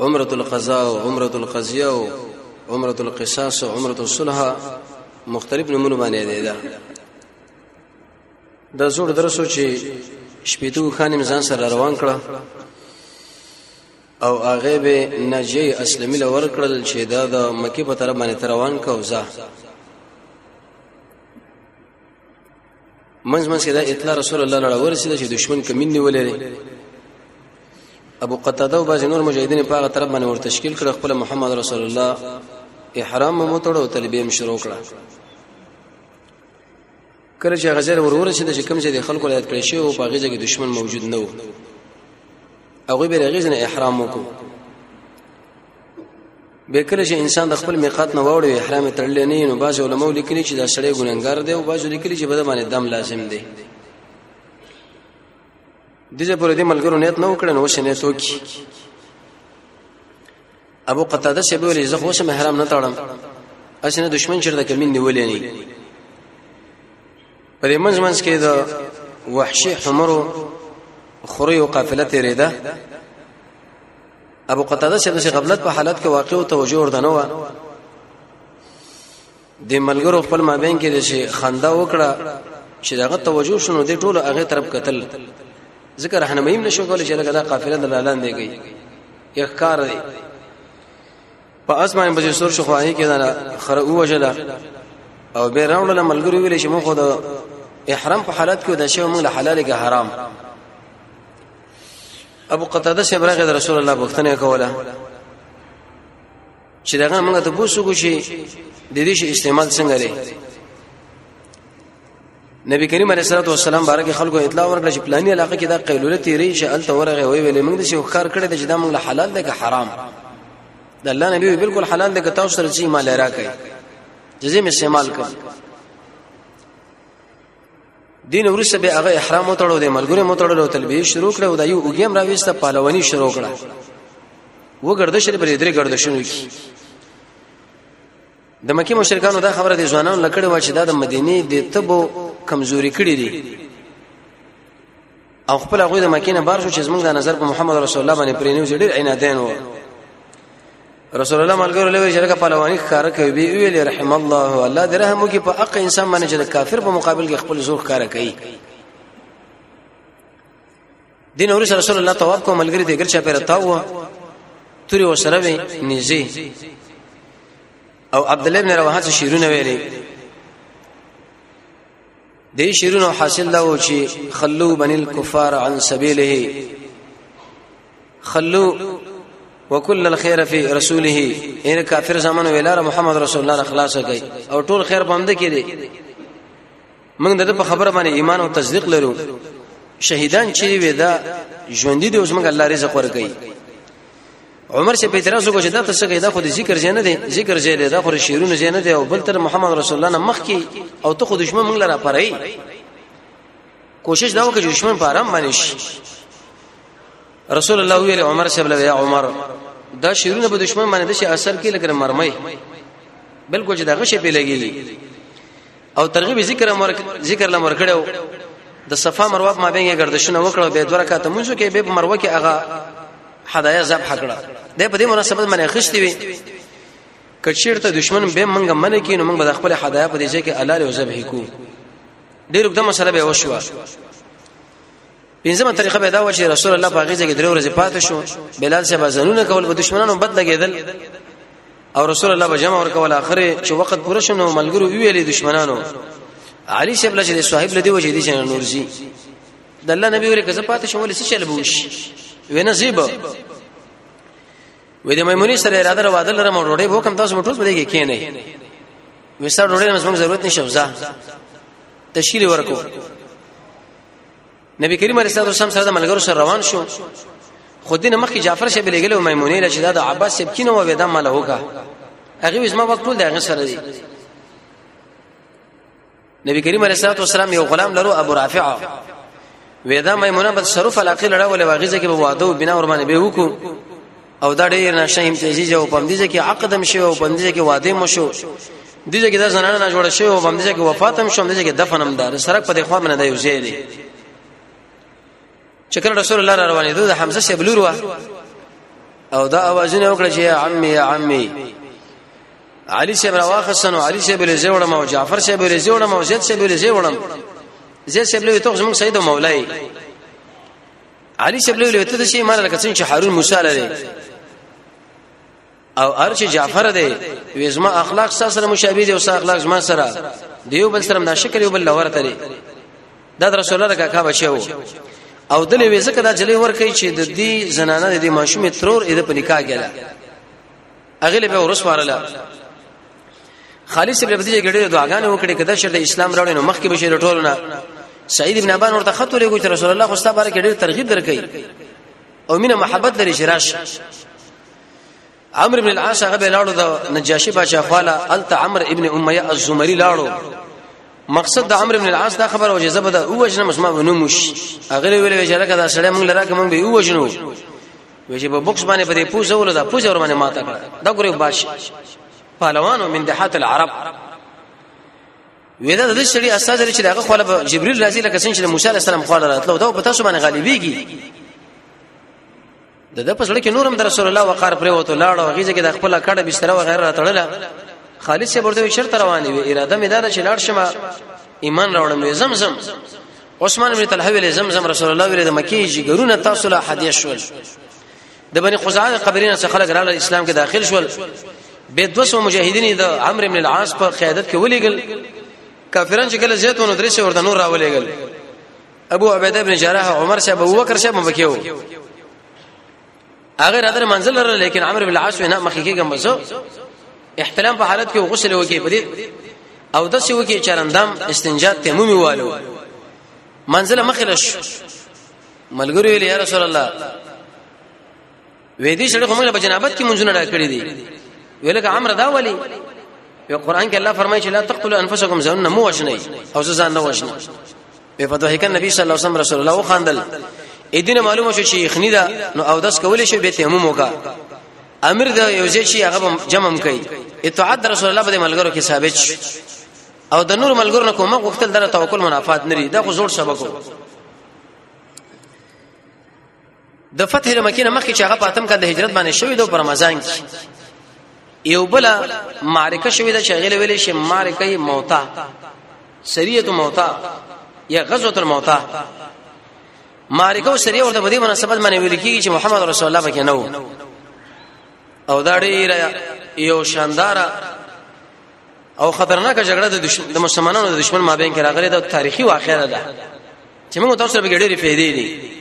عمره القضاء او عمره القضيه او عمره القصاص او عمره الصلح مختلف نمونه باندې دی دا د زوړ درسو چې شپېتو خانم ځان سره روان کړه او هغه به نجی اسلامي لور کړل چې دا د مکی په طرف باندې روان کوزه منځ منځ کې دا اطلاع رسول الله لړ ورسېده چې دشمن کمین نیولې ابو قتاده او باز نور مجاهدین په هغه طرف باندې ور تشکیل کړ خپل محمد رسول الله احرام مو تړو تلبیه هم شروع کړه کله چې غزر ورور چې د کوم ځای د خلکو لایت کړی شو او په هغه ځای کې دشمن موجود نه و هغه به رغیزنه احرام وکړو به کله چې انسان د خپل میقات نه وړي احرام تړل نه نو باز علماء لیکلي چې دا سړی ګناګار دی او باز لیکلي چې بده باندې دم لازم دی دغه پر دې ملګرو نیت نه وکړ نو شنه توکي ابو قتاده سی بولی زه خو سم احرام نه تړم اسنه دشمن چرته کمین نیولې نه په دې منځ منځ کې د وحشي حمرو خوري او قافله تیرې ده ابو قتاده چې د غفلت په حالت کې واقع او توجه ورته نه و د ملګرو خپل مابین کې د شي خندا وکړه چې دغه توجه شونه د ټولو هغه طرف قتل ذکر رهنمایي نشو کولای چې لګا قافله د لاندې گئی یو کار دی په اسمان بجې سور شو خواهي کې دا خره او وجلا او به راوړل ملګری ویل چې موږ خو د احرام په حالت کې د شی موږ له حلاله کې حرام ابو قتاده شه برغه د رسول الله بوختنه کوله چې داغه موږ ته پوښتنه کوشي د دې شی استعمال څنګه لري نبی کریم علیه الصلاه والسلام بارک خلکو اطلاع ورکړه چې پلاني علاقه کې دا قیلوله تیری چې الته ورغه وی ویلې موږ د شي ښکار کړی د جدا موږ حلال دی که حرام د الله نبی بالکل حلال دی که تاسو سره چې مال راکړي جزې مې استعمال کړ دین ورسره به هغه احرام وتړو د ملګری متړلو تلبیه شروع کړو دا یو وګیم راويسته پهلوانی شروع کړه و ګردش لري پرې درې ګردشونو کی د مکی مشرکانو دا خبره د ځوانانو لکړې و چې دا د مدینه د تبو کمزوري کړی دي او خپل هغه د مکینه بار شو چې زمونږ د نظر په محمد رسول الله باندې پرې نیو ډېر عینادین و رسول الله ملګرو له ویل چې پهلوانی ښکار کوي وی ویل رحم الله الله دې رحم وکي په حق انسان باندې چې د کافر په مقابل کې خپل زور ښکار کوي دین اور رسول الله تواب کو ملګری دې ګرچا پیره تاو توري و سره وي نيزي او عبد الله بن رواحه څه شیرونه ویلي دې شیرونه حاصل دا و چې خلو بن الكفار عن سبيله خلو وکل الخير في رسوله ان کافر زمانه ویلاره محمد رسول الله خلاص کړي او ټول خیر باندې کړي موږ د په خبره باندې ایمان او تصدیق لرو شهیدان چې وي دا ژوند دي اوس موږ الله رزق ورکړي عمر شه په اعتراض وکړ چې دا تاسو کې دا خو د ذکر ځای نه دی ذکر ځای دی دا خو شیرونه ځای نه دی او بل تر محمد رسول الله نه مخ کې او ته خو دشمن موږ لره پرای کوشش دا وکړي دشمن په آرام باندې شي رسول الله ویل عمر شه بل یا عمر دا شیرونه په دشمن باندې د اثر کې لګره مرمۍ بالکل چې دا غشه په لګیږي او ترغیب ذکر امر ذکر لمر کړو د صفه مروه ما بینګه گردشونه وکړو به دوه رکعات مونږ کې به مروه کې هغه هدايا ذبح کړه د په دې مناسبت باندې خشتي وي کچیر ته دشمن به منګه من کې نو موږ به خپل هدايا په دې ځای کې الله له ذبح کو ډیر وخت مسله به وشو پنځمه طریقه به دا و چې رسول الله په هغه ځای کې درې ورځې پاتې شو بلال صاحب ځنونه کول په دشمنانو بد لګیدل او رسول الله به جمع ورکول اخر چې وخت پوره شنو ملګرو ویلې دشمنانو علي صاحب لږه صاحب لدی وجه دي چې نورزي د الله نبی ورې کزه پاتې شو ولې څه چل بوش وینه زیب وې د میمونی سره اراده را وادل لرم ډوډۍ وکم تاسو مټوس بلګې کینې وې سره ډوډۍ مې څنګه ضرورت نشو ځه تشکیل ورکو نبی کریم علیه الصلاه والسلام سره د ملګرو سره روان شو خود دین مخکې جعفر شیب لګل او میمونه لچ دا د عباس شیب کینو و ودا مال هوګه هغه وسما وخت ټول دغه سره دی نبی کریم علیه الصلاه والسلام یو غلام لرو ابو رافع ودا میمونه بس صرف علاقه لړا ولې واغیزه کې به واده او بنا ورمانه به وکړو او دا ډېر نشه امتیازي او پمدیزه کې عقدم شوی او پمدیزه کې واده مو شو دیزه کې دا زنانه نه جوړ شوی او پمدیزه کې وفات هم شوم دیزه کې دفن هم دار سرک په دخوا منه دی وزې دی چې کله رسول الله را روانې دوه حمزه شه بلور وا او دا اوازونه وکړه چې یا عمي یا عمي علي شه راوخصنو علي شه بل زیوړم او جعفر شه بل زیوړم او زید شه بل زیوړم زید شه بل توخ زموږ سید مولای علي شبلی ویل ته شي ایمان لکه څنګه چې هارون موسی لري او ارچ جعفر دی وېزما اخلاق سره مشابه دي او سره اخلاق زما سره دیو بل سره ناشکر یو بل لور تري دا رسول الله کا بشو او دلې وېزکه دا جلې ور کوي چې د دې زنانه د ماشومې ترور اې د پنیکا ګره هغه له به ورسوارله خالص ابن بدیجه ګډه دعاګانې وکړي کده چې د اسلام راوړې نو مخکې بشي ټولونه سعید ابن ابان ورته خط ولې ګوت رسول الله خو ستاسو باره کې ډېر ترغیب درکې او مینه محبت لري شراش عمرو ابن العاص هغه لاړو د نجاشي بادشاہ خواله الت عمرو ابن امیه الزمری لاړو مقصد د عمرو ابن العاص دا خبره وجه زبده او وجنه مسما ونموش هغه ویلې چې لکه دا سړی مونږ لراکه مونږ به او وجنو وی چې په بوکس باندې په دې پوزه ول دا پوزه ور باندې ماته کړه دا ګوري باش پهلوانو من دحات العرب ودا د شری اساس لري چې دغه خپل جبريل راځي لکه څنګه چې موسی عليه السلام خپل راتلو دا په تاسو باندې غالبيږي د د پسړه کې نورم در رسول الله وقار پر وته لاړ او غیزه کې د خپل کډه بستر و غیره راتړله خالص شه ورته شرط رواني وي اراده مې دار چې لاړ شمه ایمان راوړم زمزم عثمان بن طلحه ویل زمزم رسول الله ویل د مکی جګرونه تاسو له حدیث شول د بني خزاعه قبرینه څخه خلک راغله اسلام کې داخل شول به 200 مجاهدین د عمرو بن العاص په قیادت کې ولېګل کافرانو چې کله زیات ونه درې څو ورته نور راولېګل ابو عبیده بن جراح عمر صاحب ابو بکر صاحب مبکیو هغه راته منزل لرله لیکن عمرو بن العاص نه مخې کېږم بس احتلام په حالت کې غسل وکي په دې او د څه وکي چرندم استنجا تیمومي والو منزل مخلش ملګری ویل یا رسول الله وې دې شړې کومه په جنابت کې منځونه را کړې دي ویل که امر دا ولي په قران کې الله فرمایي چې لا تقتلوا انفسکم ځان نه مو وشنئ او ځان نه وشنئ په فضحک النبي صلی الله علیه وسلم رسول الله وخاندل ادینه معلومه شو چې یخنی دا نو او داس کولې شو به تیمم وکا امر دا یو ځای شي هغه جمم کوي اتعاد رسول الله په ملګرو کې ثابت شو او د نور ملګرو نه کومه غوښتل دره توکل منافات نری دا خو زور سبق د فتح د مکې نه مخکې چې هغه پاتم کال د هجرت باندې شوې ده په رمضان کې یو بل معرکه شوې ده چې غلې ویلې شي معرکه موتا سریه موتا یا غزوه الموتا معرکه او سریه ورته په دې مناسبت باندې ویل کیږي چې محمد رسول الله پکې نه وو او دا ډیره یو شاندار او خطرناک جګړه د مسلمانانو د دشمن مابین کې راغلي دا تاریخي واقعه ده چې موږ تاسو ته به ډېرې فائدې دي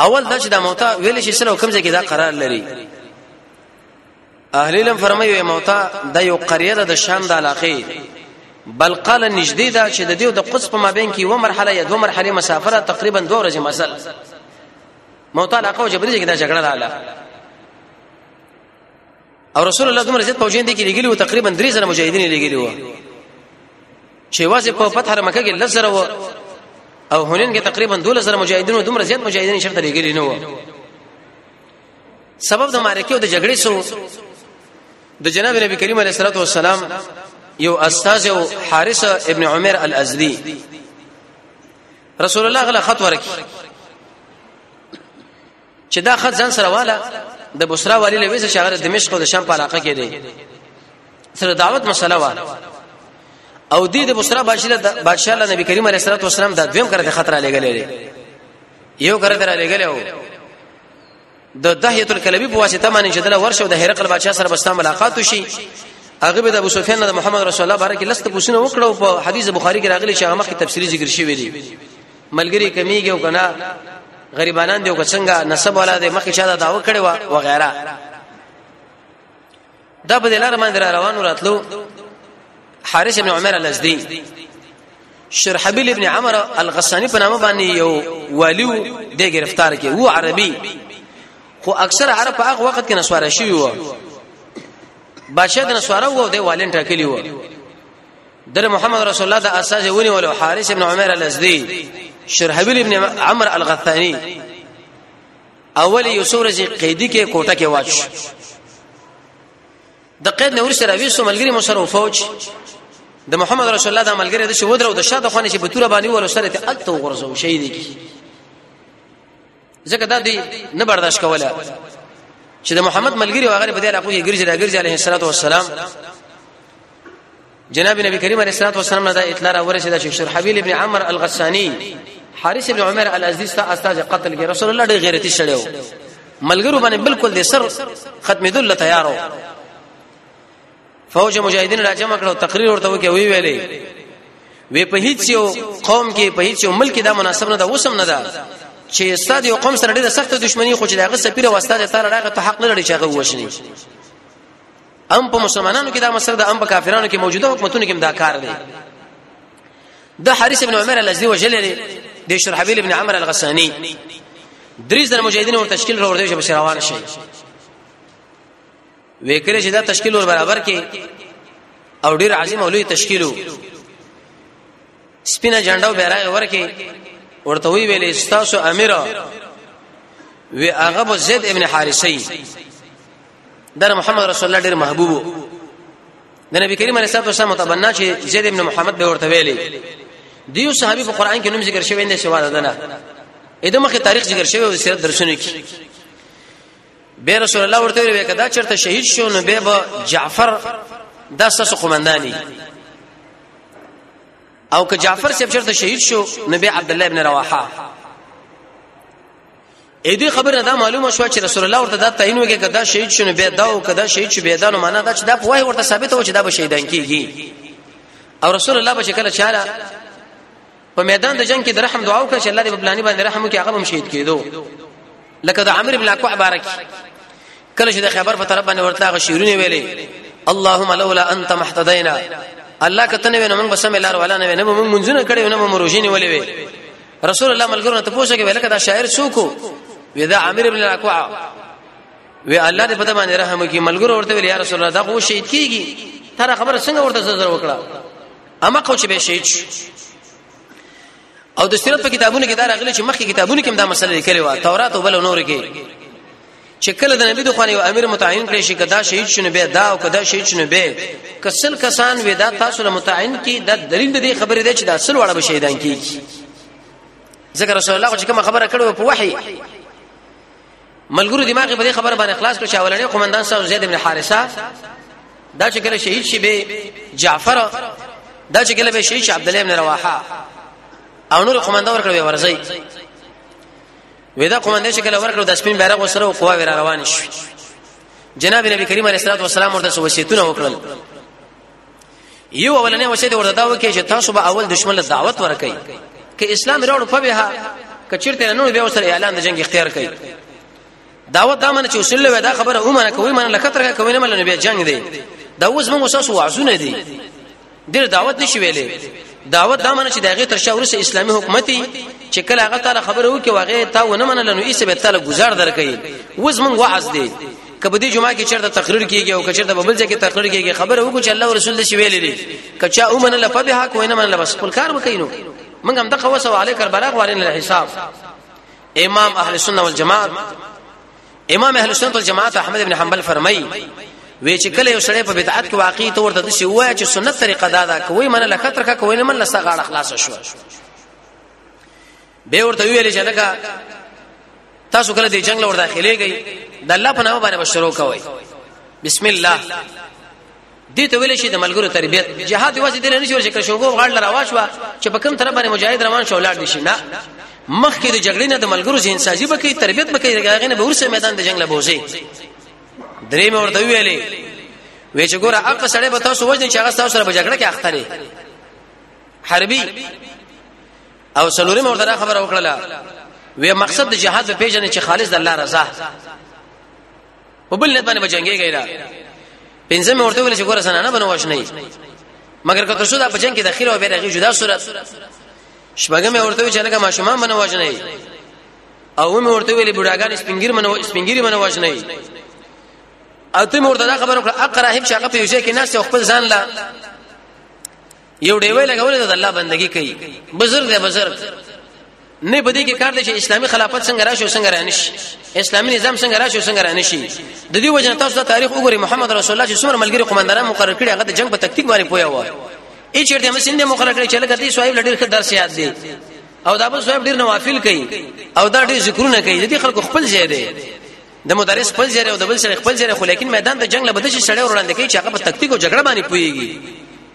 اول دا چې دا موتا ویل شي سره کوم ځای کې دا قرار لري اهل علم فرمایي موتا د یو قريه د شام د علاقې بل قال نږدې دا چې د دیو د قدس په مابین کې و مرحله یا دوه مرحله مسافره تقریبا دوه ورځې مزل موتا علاقه او جبري کې دا جګړه رااله او رسول الله دومره زیات پوجین دي کې لګیلی او تقریبا 3000 مجاهدین لګیلی و چې واځي په فتح مکه کې لزر و او هنن کې تقریبا 2000 مجاهدین او دومره زیات مجاهدین شرط لګیلی نه و سبب د معرکې او د جګړې سو د جناب نبی کریم علیه الصلاه والسلام یو استاد او حارث ابن عمر الازدی رسول الله غلا خط ورکی چې دا خط ځان سره والا د بصرا والی له ویسه شغله دمشق او د شام په علاقه کې دی سره دعوت مسله وا او دې د بصرا بادشاہ بادشاہ الله نبی کریم علیه الصلاه والسلام دا دویم کړه د خطر علی غلې یو کړه در علی غلې او د دهیه الکلبی په واسطه باندې چې دله ورشه د هرقل بادشاہ سره بستا ملاقات وشي هغه به د ابو سفیان د محمد رسول الله بارک لست پوښتنه وکړو په حدیث بخاری کې راغلی چې هغه مخکې تفصیلی ذکر شوی دی ملګری کمیږي او کنه غریبانان دی او څنګه نسب والا دی مخکې چا دا داو کړي و وغیرہ دا په دلاره باندې را روانو راتلو حارث بن عمر الازدی شرحبیل ابن عمر الغسانی په نامه باندې یو والیو د گرفتار کې وو عربي خو اکثر عرب په هغه وخت کې نسوارا شي وو بادشاہ د نسوارا وو د والین ټاکلی وو در محمد رسول الله د اساس ونی ولو حارث ابن عمر الازدی شرحبیل ابن عمرو الغثانی اول یو سورج قیدی کې کوټه کې واچ د قید نور سره ویسو ملګری مو سره فوج د محمد رسول الله د ملګری د شو درو د شاده خونه چې بتوره باندې ور سره ته الته غرزو شهید کی ځکه دا دی نه برداشت کوله چې د محمد ملګری وغیرہ په دې علاقو کې ګرځي دا ګرځي عليه الصلاه والسلام جناب نبی کریم علیه الصلاه والسلام دا اطلاع را ورسېده چې شرحبیل ابن عمر الغسانی حارث ابن عمر الازدی ستا استاد قتل کې رسول الله ډېر غیرتی شړیو ملګرو باندې بالکل د سر ختمېدل تیارو فوج مجاهدین را جمع کړو تقریر ورته وکي وی ویلې وی په هیڅ یو قوم کې په هیڅ یو ملک دا مناسب نه ده وسم نه ده چې استاد یو قوم سره ډیره سخت دښمنی خو چې دغه سفیر او استاد ته راغی ته حق نه لري چې هغه وښني ام په مسلمانانو کې دا مسله ده ام په کافرانو کې موجوده حکومتونو کې دا کار دی د حارث ابن عمر الازدی وجلری د شرحبیل ابن عمر الغسانی دریز د مجاهدینو تشکیل ورته چې روان شي وکړي چې دا تشکیل ور برابر کې او ډیر عظیم او لوی تشکیلو سپینه جنډه او بیرغ ورکه ورته وی ویلې استاسو امیر وی هغه بو زید ابن حارثی در محمد رسول الله ډیر محبوبو د نبی کریم علیه الصلاه والسلام متبنا چې زید ابن محمد به ورته ویلې دیو صحابي په قران کې نوم ذکر شوی نه شواده ده نه اېدمه کې تاریخ ذکر شوی او سیرت درسونه کې به رسول الله ورته ویل کدا چرته شهید شو نو به به جعفر د ساسو قومنداني او که جعفر سیب چرته شهید شو نو به عبد الله ابن رواحه اې دې خبره دا معلومه شو چې رسول الله ورته دا تعین وکړي کدا شهید شو نو به دا او کدا شهید شو به دا نو معنا دا چې دا په وای ورته ثابت و چې دا به شهیدان کیږي او رسول الله به شکل چاله په میدان د جنگ کې د رحم دعا وکړه چې الله دې په بلانی باندې رحم وکړي هغه هم شهید کېدو لکه د عمرو بن اکوع بارک کله چې د خبر په طرف باندې ورتلا غ شیرونه ویلې اللهم لولا انت محتدینا الله کته نه وینم موږ بسم الله ولا نه وینم موږ منځونه کړي نه موږ روزینه ولې وی رسول الله ملګرو ته پوښتنه کوي لکه دا شاعر څوک وی دا عامر ابن الاقوع وی الله دې پته باندې رحم وکي ملګرو ورته ویل یا رسول الله دا خو شهید کیږي تر خبره څنګه ورته زړه وکړه اما کو چې به شهید شو او د سیرت په کتابونو کې دا راغلي چې مخکې کتابونو کې هم دا مسله لیکلې و تورات او بل نور کې چې کله د نبی د خواني او امیر متعین کړي شي کدا شهید شونه به دا او کدا شهید شونه به کسل کسان وې دا تاسو له متعین کې دا دلیل دې خبرې ده چې دا اصل وړه به شهیدان کیږي ذکر رسول الله چې کوم خبره کړو په وحي ملګرو دماغ په دې خبر باندې خلاص کړ چې اولنې قومندان صاحب زید بن حارثه دا چې کله شهید شي به جعفر دا چې کله به شهید شي عبد الله بن رواحه او نور قومندان ورکړ به ورځي ودا قومندان چې کله ورکړ د سپین بیرغ وسره او قوا ور روان شي جناب نبی کریم علیه الصلاه والسلام ورته وصیتونه وکړل یو اولنې وسه دې ورته دا وکړي چې تاسو به اول دشمن له دعوت ورکړي ک اسلام راوړ په بها کچرته نو به وسره اعلان د جنگ اختیار کړي دعوت دا منه چې اصول له دا خبره اومنه کوي منه لکه ترګه کوي نه منه به جنگ دی دا اوس موږ وساسو وعظونه دي ډیر دعوت نشي ویلې دعوت دا منه چې دغه تر شاور سره اسلامي حکومتي چې کله هغه تعالی خبره وکي واغې تا ونه منل نو ایسه به تعالی گزار درکې وز مونږ وعظ دی کبه دې جمعه کې چرته تقریر کیږي او کچرته ببل ځای کې تقریر کیږي خبره وکړو چې الله او رسول دې شی ویلې دي کچا او من لفه به حق وینه من لبس خپل کار وکینو موږ هم دغه وسو علی کر بلاغ وارین الحساب امام اهل سنت والجماعت امام اهل سنت والجماعت احمد ابن حنبل فرمایي وی چې کله یو سړی په بدعت کې واقع ته ورته شي وای چې سنت طریقه دا ده کوی من لکه ترکه کوی نه من لسه غاړه خلاص شو به ورته ویل چې لکه تاسو کله دې جنگ لور داخلي گئی د الله په نامه باندې شروع کوي بسم الله دې ته ویل شي د ملګرو تربيت جهاد واسي دې نه شو چې شوګو غړ لره واشوا چې په کوم طرف باندې مجاهد روان شو لاړ دي شي نه مخکې د جګړې نه د ملګرو ځین سازي بکې تربيت بکې هغه نه به ورسې میدان د جنگ له بوزي درې مې ورته ویلې وې چې ګوره اق سړې به تاسو وژنې چې هغه تاسو سره بجګړه کې اخته حربي او سلورم ورته دا خبره وکړه وی مقصد د جهاد په پیژنې چې خالص د الله رضا په بل نه باندې بچنګي غیره پنځم ورته ویل چې ګوره زنانه بنو وښنی مګر که تاسو دا په جنگ کې داخله او بیرغه جدا صورت شپږم ورته ویل چې لکه ماشومان بنو وښنی او هم ورته ویل بډاګان سپنګیر منو سپنګیری منو وښنی او ته مرتضی خبرو کړه اقرا هیڅ هغه په یوځای کې ناس خپل ځان لا یو ډیوی لګولې د الله بندگی کوي بزرګ دی بزرګ نه بده کې کار دی چې اسلامي خلافت څنګه راشي څنګه رانشي اسلامي نظام څنګه راشي څنګه رانشي د دې وجه تاسو د تاریخ وګورئ محمد رسول الله چې څومره ملګری قومندانان مقرر کړي هغه د جنگ په تکتیک باندې پوهه و ای چیرته هم سند مقرر کړي چې لکه دې صاحب لډیر ښه درس یاد دی او دا بل صاحب ډیر نوافل کوي او دا ډیر ذکرونه کوي د دې خلکو خپل ځای دی د مدرس خپل ځای او د بل سره خپل ځای خو لیکن میدان د جنگ له بدشي سړی وړاندې کوي چې هغه په تکتیک او جګړه باندې پويږي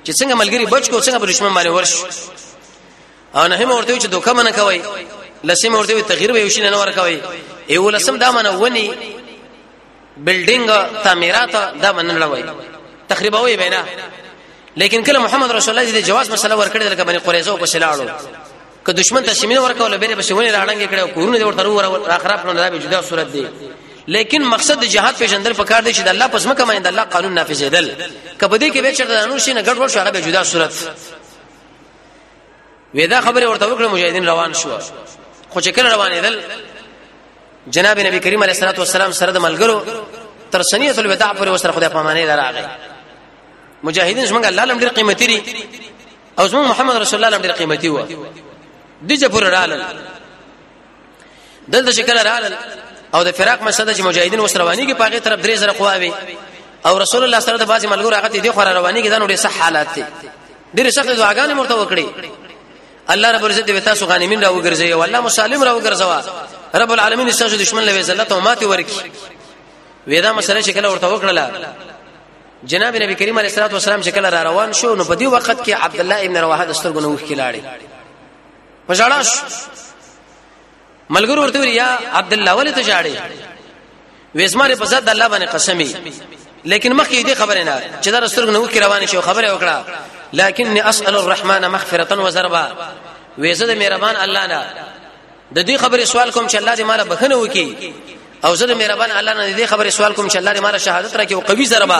چې څنګه ملګری بچ کو څنګه په دشمن باندې ورش او نه هم ورته چې دوکه منه کوي لسم ورته تغیر به وشي نه ور کوي ایو لسم دا منه ونی بلډینګ تعمیرات دا منه لوي تخریب وي بنا لیکن کله محمد رسول الله دې جواز مسله ورکړي لکه بني قریظه او په سلاړو که دشمن ته سیمه ورکول بیره بسونه راړنګ کړه کورونه دې ورته ور اخراب کړه دا به جدا صورت دی لیکن مقصد د جهاد پیژندل پکار دی چې د الله پس مکه مې د الله قانون نافذ کېدل کبه دې کې به چرته انور شي نه ګډ ور شو هغه به جدا صورت ودا خبره ورته وکړه مجاهدین روان شو خو چې کله روان دل جناب نبی کریم علیه الصلاه والسلام سره د ملګرو تر سنیه الوداع پر وسره خدای پامانه لراغی مجاهدین څنګه الله لم ډیر قیمتي او زموږ محمد رسول الله ډېر قیمتي و دجه پر رالل دلته شکل رالل او د فراق مسله چې مجاهدین وسره وانیږي په هغه طرف درې زره قواوي او رسول الله سره د بازي ملګرو هغه دي خو روانيږي دا نو ډېر صح حالات دي ډېر سخت دعاګانې مرته وکړي الله رب عزت دې تاسو غانمین راو ګرځي او الله مسالم راو ګرځوا رب العالمین تاسو دشمن لوي ذلت او ماتي ورکی وېدا مسله شکل ورته وکړه جناب نبی کریم علیه الصلاه والسلام چې کله را روان شو نو په دې وخت کې عبد الله ابن رواحه د سترګو نوخ کې لاړې په ژړاش ملګرو ورته یا عبد الله ولې ته ژړې وېسمانه په ذات الله باندې قسمي لیکن مخکې دې خبره نه چې دا سترګو نوخ کې روان شو خبره وکړه لكني اسال الرحمن مغفرة وزربا وېزه د مهربان الله نه د دې خبرې سوال کوم چې الله دې مال بخنه وکي او زه د مهربان الله نه دې خبرې سوال کوم چې الله دې مال شهادت راکړي او قوي ضربه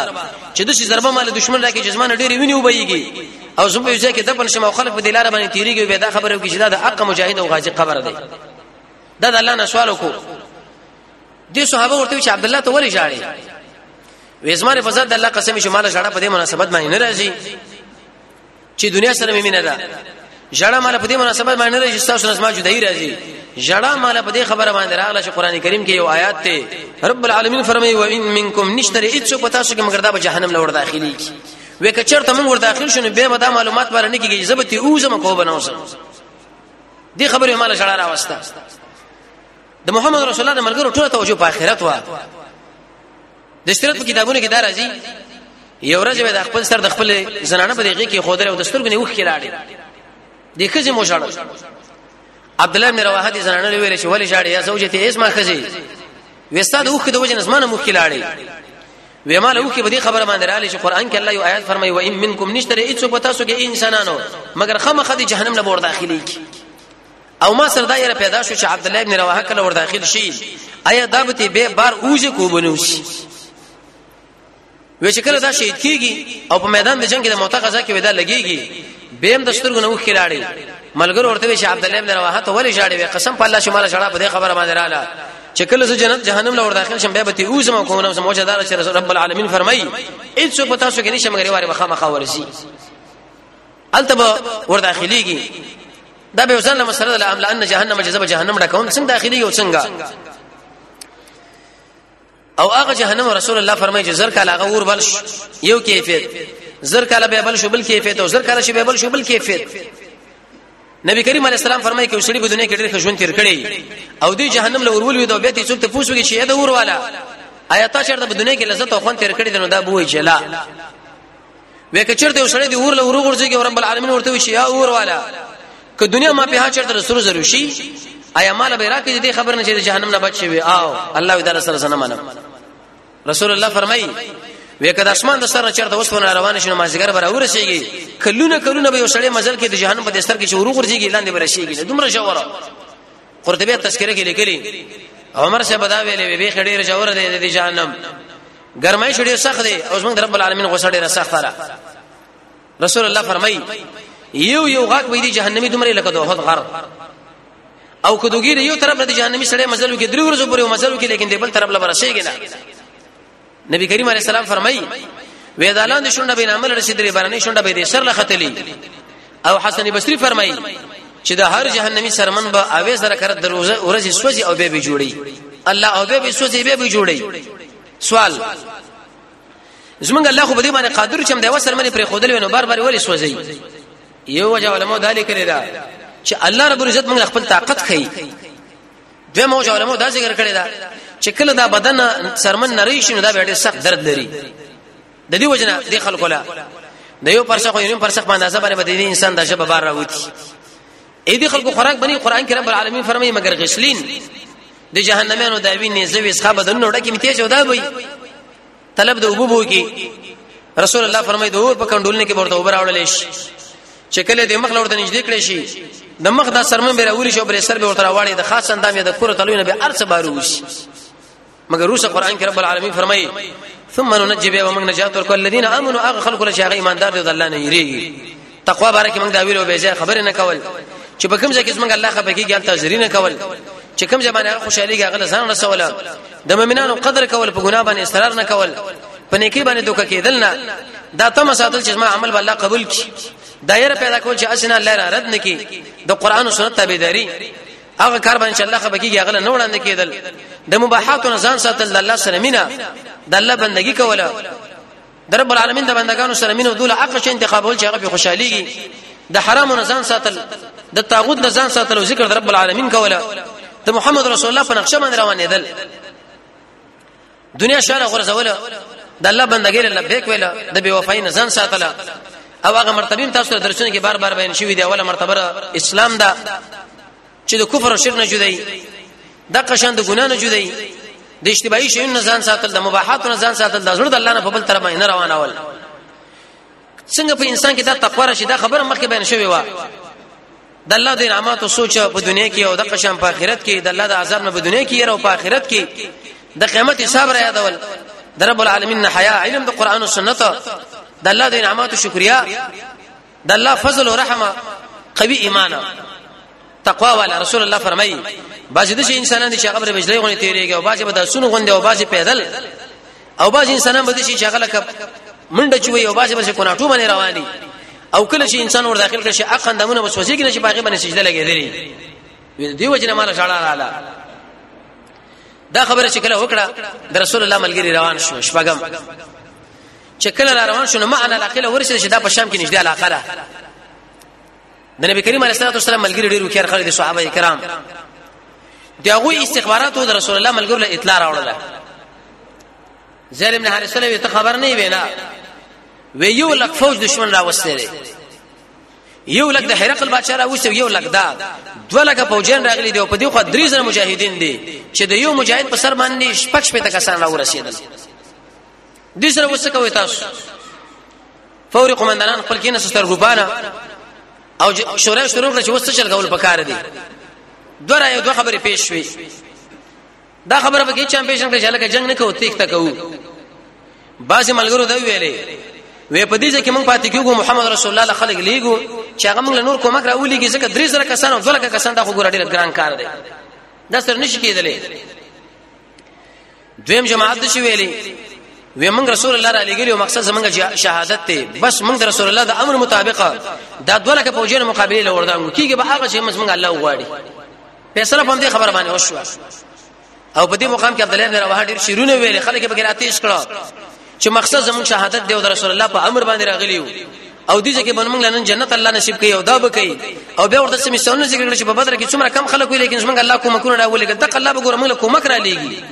چې د شي ضربه مال دشمن راکړي چې زمانه ډېری ویني وبېږي او زه په ځای کې دپن شم او خلک په دلاره باندې تیریږي به دا خبره وکړي چې دا د حق مجاهد او غازی خبره ده دا د الله نه سوال وکړو دې صحابه ورته چې عبد الله ته ولې ژاړي وېزمانه فزاد الله قسم چې مال ژړه په دې مناسبت باندې نه راځي چې دنیا سره مې مینه ده ژړا مال په دې مناسبت باندې نه راشي تاسو نسما جدای راځي ژړا مال په دې خبره باندې راغله چې قران کریم کې یو آیات ته رب العالمین فرمایي و ان منکم نشتر اڅو پتا شو کې مگر دا به جهنم لور داخلي کی وې کچرته موږ ور داخل شونه به دا معلومات بار نه کیږي زبتی او زم کو بنوسم دې خبره مال ژړا راوسته د محمد رسول الله د ملګرو ټول توجه په آخرت و د سیرت په کتابونو کې دا راځي یو ورځ به د خپل سر د خپل زنانه په دغه کې خودره او د سترګو نه وښ کلاړي د خزي مو شړل عبد الله بن رواحه دي زنانه ویل چې ولې شاړې یا زوجته اسما خزي وستا د وښ د وجه نسمانه مخ کلاړي وې مال وښ په دې خبره باندې رااله چې قران کې الله یو آیات فرمایي و ان منکم نشتره هیڅ په تاسو کې انسانانو مګر خامخ دي جهنم نه بور داخلي کی او ما سره دا یره پیدا شو چې عبد الله ابن رواحه کله ور داخل شي آیا دا به به بار اوځي کو بنوشي وې چې کله دا شهید کیږي او په میدان د جنگ کې د موته غزا کې ودا لګيږي بیم د سترګو نو خلاړي ملګر ورته چې عبد الله ابن رواحه ته ولې جاړي وې قسم په الله شماله شړا په دې خبره باندې رااله چې کله زه جنت جهنم لور داخل شم به ته اوسم کوم نو سموجه دار چې رب العالمین فرمایي اڅو پتا سو کې نشم غري واره مخه مخه ورسي الته به ور داخليږي دا به وزن مسله لا املا ان جهنم جذب جهنم ډکوم څنګه داخليږي او څنګه او هغه جهنم رسول الله فرمایي چې زر کاله هغه ور بل یو کیفیت زر کاله به بل شو بل کیفیت او زر کاله شي به بل شو بل کیفیت نبی کریم علیه السلام فرمایي چې وسړي په دنیا کې ډېر ژوند تیر کړی او دی جهنم له ورول وي دا به ته څوک ته پوښتنه شي دا ور والا آیا تا چېرته په دنیا کې لذت او خوند تیر کړی دی نو دا بوې جلا وې کچرته یو سړی دی اور له ورو ورځي کې رب العالمین ورته وی شي یا اور والا که دنیا ما په چرته رسول ضرور شي ایا مال به راکې دې خبر نه چې جهنم نه بچ شي او الله تعالی سره سره منم رسول الله فرمایي وې کده اسمان د سره چرته اوس ونه روان شي مازیګر بر ورسیږي کلونه کلونه به یو سړی مزل کې د جهنم په دستر کې ورو ورځيږي لاندې برشيږي دومره شوره قرطبي تذکرہ کې لیکلي عمر سے بدا ویلې به خډیر جوړه د جهنم ګرمای شو ډیر سخت دی او زمونږ رب العالمین غوسه ډیره سخته ده رسول الله فرمای یو یو غاک وې دي جهنمی دومره لکه د احد غر او که دوګیر یو طرف نه د جهنمی سړی مزلو کې درې ورځې پورې مزلو کې لیکن دی بل طرف لبر رسیږي نه نبی کریم علیه السلام فرمای وې دالان د شونډه بین عمل رسیدلې بارنې شونډه به دې سر لختلې او حسن بصری فرمایي چې د هر جهنمی سرمن به اوې سره کړه دروزه ورځي سوځي او به به جوړي الله او به به سوځي به به جوړي سوال زمونږ الله خو به دې باندې قادر چم دی وسر منی پر خودل ونه بار بار ولې سوځي یو وجه علماء دالي کړی دا چې الله رب العزت موږ خپل طاقت خي دوی موجه علماء دا ذکر کړی دا چې کله دا بدن سرمن نری شي نو دا به ډېر سخت درد لري د دې وجنه د خلکو لا د یو پرسه خو یو پرسه په اندازه باندې بدینی انسان د شب بار راوتی اې دې خلکو خوراک بنی قران کې رب العالمین فرمایي مگر غسلین د جهنمانو د وین نه زوی ښه بدن وړه کې میته جودا وي طلب د وبو کې رسول الله فرمایي د اور په کندول کې ورته وبر اورل شي چې کله د مخ لور ته نږدې کړي شي د مخ دا سرمن به راولي شو بر سر به ورته واړي د خاص اندام یا د کور تلوینه به ارڅ بارو شي مګر روسه قران کې رب العالمین فرمایي ثم ننجي به ومن نجات ورکو الذين امنوا هغه خلق له شاغي ایماندار دي الله نه یریږي تقوا باره کې موږ دا ویلو به ځای خبره نه کول چې په کوم ځای کې موږ الله خبرګي ګل تاجری نه کول چې کوم ځای باندې خوشحالي کې غل ځان رسوله د مؤمنانو قدر کول په ګناه باندې اصرار نه کول په نیکی باندې دوکه کېدل نه دا تم ساتل چې ما عمل الله قبول کړي دایره پیدا کول چې اسنه الله را رد نکي د قران او سنت تابعداري هغه کار باندې چې الله خبرګي هغه نه وړاندې کېدل د مباحاتو نه ځان ساتل د الله سره مینا د الله بندگی کوله د رب العالمین د بندگانو سره مینه دوله عقل شي انتخابول چې هغه په خوشحاليږي د حرامو نه ځان ساتل د طاغوت نه ځان ساتل او ذکر د رب العالمین کوله د محمد رسول الله په نقشه باندې روانېدل دنیا شانه غرزول د الله بندګۍ لبیک ویل د بی وفای نه ځان ساتله او هغه مرتبه تاسو درسونه کې بار بار بیان شوی دی اوله مرتبه اسلام ده چې د کفر او شرک نه جدای د قشان د ګنا نه جدای د اشتباهي شیون نه ځان ساتل د مباحات نه ځان ساتل د زړه د الله نه په بل تر باندې نه روانه ول څنګه په انسان کې دا تقوا راشي دا خبره مخکې بیان شوې و د الله د نعمتو سوچ په دنیا کې او د قشم په آخرت کې د الله د عذاب نه په دنیا کې او په آخرت کې د قیامت حساب را یادول د رب العالمین نه حیا علم د قران او سنت د الله د نعمتو شکریا د الله فضل او رحمه قوي ایمان تقوا والا رسول الله فرمایي بعضې د انسانان چې هغه بجلی غونې تیریږي او بعضې به د سونو غونډې او بعضې پیدل او بعضی انسانان به شي شغله کپ منډه چوي او بعضی به کوناټو باندې رواني او کله چې انسان ور داخل کړي اق اندامونه به سوځي کله چې باغې باندې سجده لګېدلې ویل دی وجنه مال شړا رااله دا خبره چې کله وکړه د رسول الله ملګری روان شو شپغم چې کله روان شو نو معنا لاخله ورسېد چې دا په شام کې نږدې علاقه ده د نبی کریم علیه الصلاه والسلام ملګری ډیرو کېر خلک دي صحابه کرام دغه استخبارات او رسول الله ملګرو له اطلاع راوړل زیر ابن حارثه له ته خبر نه وینا وی یو لک فوج دشمن راوستي دي یو لک د هرقل بادشاہ راوستي یو لک دا دو لک فوجین راغلي دي او په دې خو درې زره مجاهدین دي چې د یو مجاهد په سر باندې شپږ شپې تک سره راورسېدل دې سره وڅ کوي تاسو فوري قومندانان خپل کینه ستر ګوبانه او شورا شروع کړ چې وڅ چل غول پکار دي دوه راي دوه خبرې پیښ شوې دا خبره به کې چم پیښ کړ چې لکه جنگ نه کوو تیخ تا کوو بعضی ملګرو دا ویلې وې په دې ځکه موږ پاتې کیږو محمد رسول الله خلک لیګو چې هغه موږ نور کومک راولېږي ځکه درې زره کسان او ځلکه کسان دا خو ګور ډېر ګران کار دی دا سر نشي کېدلی دویم جماعت شي ویلي وی موږ رسول الله علیه ګلو مقصد زمونږ شهادت ته بس موږ رسول الله د امر مطابق دا دوله کې فوجونو مقابله لوردان کیږي به هغه چې موږ الله وغواړي فیصله په دې خبره باندې وشو او په دې مقام کې عبد الله بن رواحه ډیر شیرونه ویل خلک به ګراتیش کړه چې مقصد زموږ شهادت دی او رسول الله په امر باندې راغلی یو او دې ځکه باندې موږ لنن جنت الله نصیب کوي او دا به کوي او بیا ورته سمې سونه ذکر کړی چې په بدر کې څومره کم خلک وي لیکن موږ الله کوم کونه راولې کړه تک الله به ګور موږ کومک را لېږي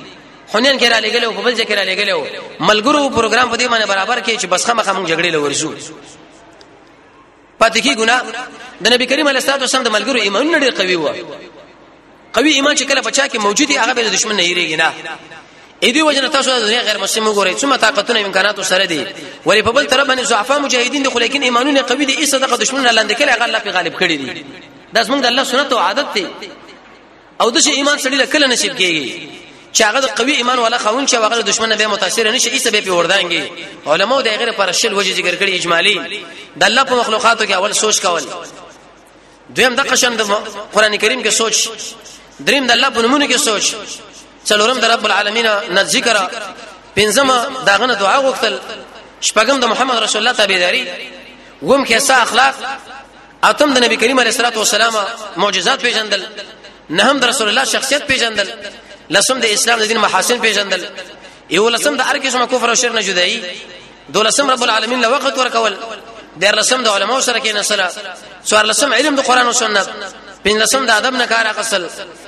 حنین کې را لېګل او په بل ځای کې را لېګل او ملګرو پروګرام په دې باندې برابر کې چې بس خامخا موږ جګړې لورځو پاتې کی ګنا د نبی کریم علیه الصلاه والسلام د ملګرو ایمان نه ډیر قوي و قوي ایمان چې کله بچا کې موجود دی هغه به د دشمن نه یریږي نه اې دی وجنه تاسو د غیر مسلمان ګورئ څومره طاقتونه امکاناتو سره دي ولی په بل طرف باندې ضعفا مجاهدین دي خو لیکن ایمانونه قوي دي ایسه دغه دشمن لاندې کړي هغه الله په غالب کړي دي دا زمونږ د الله سنت او عادت دی او د شي ایمان سړی له کله نصیب کیږي چې هغه د قوي ایمان والا خاون چې هغه دشمن به متاثر نشي ایسه به پیوردانګي علماء د غیر پر شل وجه ذکر کړي اجمالی د الله په مخلوقاتو کې اول سوچ کول دویم د قشن د قران کریم کې سوچ دریم د الله په نمونه کې سوچ څلورم د رب العالمین نه ذکر پنځمه داغه نه دعا غوښتل شپږم د محمد رسول الله تابعداري وم کې اخلاق اتم د نبی کریم علیه الصلاه والسلام معجزات پیژندل نه هم د رسول الله شخصیت پیژندل لسم د اسلام د دین محاسن پیژندل یو لسم د هر قسمه کفر او شرک نه جدایي دولسم رب العالمین له وخت ورکول دیر لسم د علماو سره کې نسله څوار لسم علم د قران او سنت پنځه لسم د ادب نه کار اخستل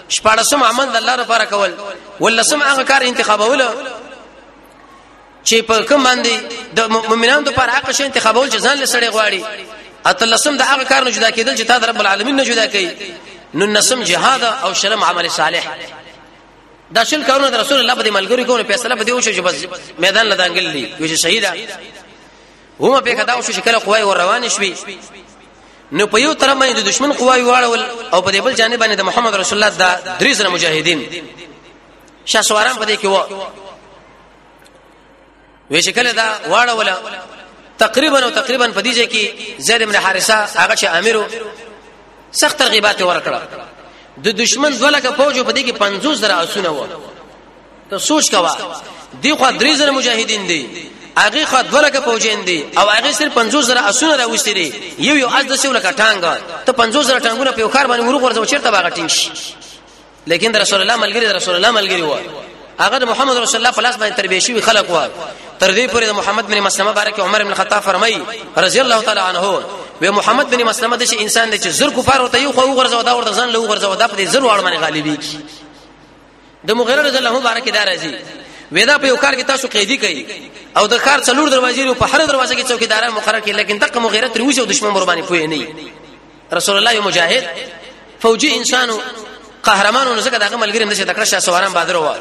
شپږ لسم عمل د الله لپاره کول ولسم هغه کار انتخابول چې په کوم باندې د مؤمنانو د پر حق شې انتخابول چې ځان لسړې غواړي اتلسم د هغه کار نه جدا کېدل چې تا د رب العالمین نه جدا کړي نو نسم جهاد او شلم عمل صالح دا شل کارونه د رسول الله په ملګری کوو فیصله بده وشو چې بس میدان لدانګل دي یو چې شهیدا هما په کدا وشو چې کله قوای ور روان شوي نو په یو تر باندې د دشمن قوای واړول او په دې بل جانب باندې د محمد رسول الله دا درې زره مجاهدین شاسواران په دې کې و وی چې کله دا واړه ولا تقریبا او تقریبا په دې ځای کې زید ابن حارثه هغه چې امیرو سخت ترغیبات ورکړه د دشمن دولکه فوج په دې کې 50 زره اسونه و ته سوچ کوا دی خو درې زره مجاهدین دي هغه خو دولکه فوجین دي او هغه سر 50 زره اسونه راوستي دي یو یو از د څو لکه ټانګ ته 50 زره ټانګونه په کار باندې ورو ورځو چیرته باغ ټینګ شي لیکن در رسول الله ملګری در رسول الله ملګری و هغه محمد رسول الله پلاس باندې تربیه شوی خلق و تر دې پورې محمد بن مسلمه بارک عمر بن خطاب فرمای رضی الله تعالی عنه و محمد بن مسلمه د انسان د چې زر کفار وته یو خو غرزو دا ورته ځان له غرزو دا په زر واړ باندې غالبي کی د مغیره رضی الله مبارک دا راځي ودا په یو کار کې تاسو قیدی کوي او د کار څلور دروازې په هر دروازه کې څوکیداران مقرر کړي لیکن دغه مغیره تر وځو دشمن قرباني پوي نه رسول الله یو مجاهد فوجي انسانو قهرمانو نو څنګه دغه ملګری نشه تکړه شاه سواران بادر و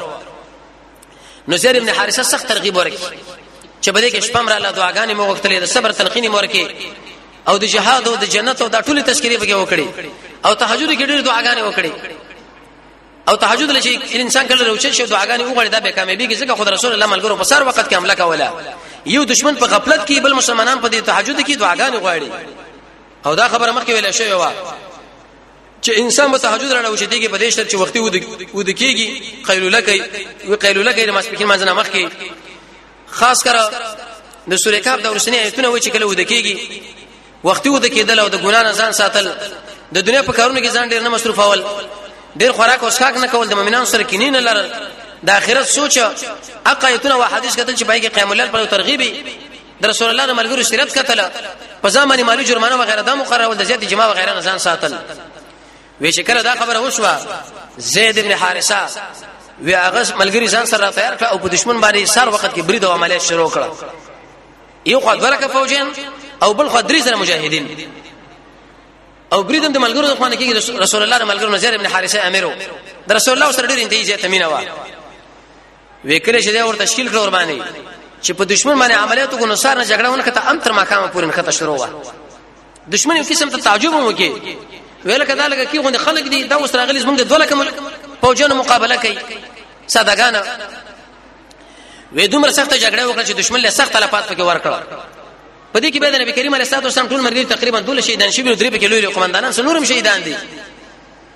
نو زیر ابن حارثه سخت ترغیب ورکړي چې بده کې شپم را لا دعاګانې مو غوښتلې د صبر تلقینې مو ورکړي او د جهاد او د جنت او د ټولې تذکرې به وکړي او تهجد کې ډېر دعاګانې وکړي او تهجد لچې انسان کله روچې شو دعاګانې وغوړي دا به کامیابی کې ځکه خود رسول الله ملګرو په سر وخت کې حمله کوله یو دشمن په غفلت کې بل مسلمانان په دې تهجد کې دعاګانې غواړي او دا خبره مخکې ویل شوې و چې انسان به تهجد رانه وشي دیږي په دې شرط چې وختي ود کېږي قیلوله کوي وی قیلوله کوي د ماسپخین منځ نه مخکې خاص کر د سورې کاف د ورسنی ایتونه و چې کله ود کېږي وختي ود کېدل او د ګنا نه ځان ساتل د دنیا په کارونو کې ځان ډیر نه مصروف اول ډیر خوراک او اسکاک نه کول د مؤمنانو سره کینې نه لرل د آخرت سوچ اقایتونه او حدیث کتل چې پای کې قیام الليل پر ترغیبي د رسول الله د ملګرو سیرت کتل په ځمانه مالی جرمانه وغیرہ د مقرره ول د زیات جما وغیرہ نه ځان ساتل وی شکل دا خبره وشوه زید ابن حارثه وی هغه ملګری ځان سره تیار کړ او په دشمن باندې سر وخت کې برید او عملیات شروع کړ یو خو درکه فوجین او بل خو درې سره مجاهدین او بریدم د ملګرو د خوانه کې رسول الله د ملګرو نظر ابن حارثه امیرو د رسول الله سره ډیر انتهایی زیات مینه و وکړي چې دا ورته تشکیل کړ ور باندې چې په دشمن باندې عملیاتو کو نصار نه جګړه ونه کته ام تر مقام پورې نه خته شروع وا دشمن یو قسم ته تعجب مو کې ویل کدا لکه کې غوند خلک دي دا اوس راغلي زمونږ د دوله کوم فوجونو مقابله کوي سادهګان وې دومره سخته جګړه وکړه چې دشمن له سخت لپات پکې ورکړه په دې کې به د نبی کریم علیه السلام ټول مرګ تقریبا 12 شهیدان شوی درې پکې لوی قومندانان سنورم شهیدان دي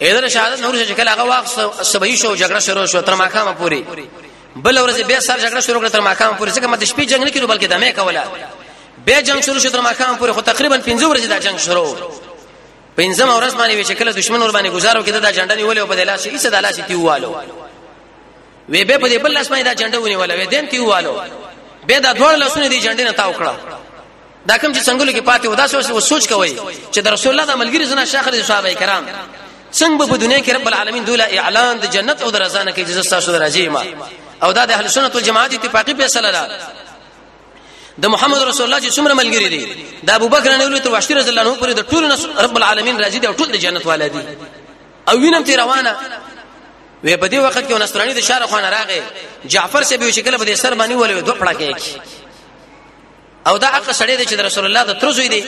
اېدل شهادت نور چې کله هغه وخت صبحي شو جګړه شروع شو تر ماقامه پوری بل ورځ بیا سر جګړه شروع کړه تر ماقامه پوری ځکه مته شپې جنگ نه کړو بلکې دمه کوله بیا جنگ شروع شو تر ماقامه پوری خو تقریبا 15 ورځې دا جنگ شروع پنځم ورځ باندې چې کله دشمن ور باندې گزارو کده دا جنډه نیولې او په دلاسه ایسه دلاسه تیوالو وی به په دې بل لاس باندې دا جنډه ونیوله وی دیم تیوالو به دا دوړ لاسونه دې جنډې نه تاو کړه دا کوم چې څنګه کې پاتې ودا سوچ سوچ کوي چې د رسول الله د عملګری زنا شاخر دي صحابه کرام څنګه په دنیا کې رب العالمین دوله اعلان د جنت او درزانه کې جزا تاسو درځي ما او دا د اهل سنت والجماعت اتفاقی فیصله ده د محمد رسول الله چې څومره ملګری دي د ابوبکر نه ولې تر واشتي رضی الله عنه پورې د ټول رب العالمین راضي دي او ټول د جنت والا دي او وینم تی روانه وې په دې وخت کې ونسترانی د شارخ خان راغې جعفر سه به شکل په دې سر باندې ولې دوه پړه کې او دا هغه سړی دی چې د رسول الله د تر زوی دی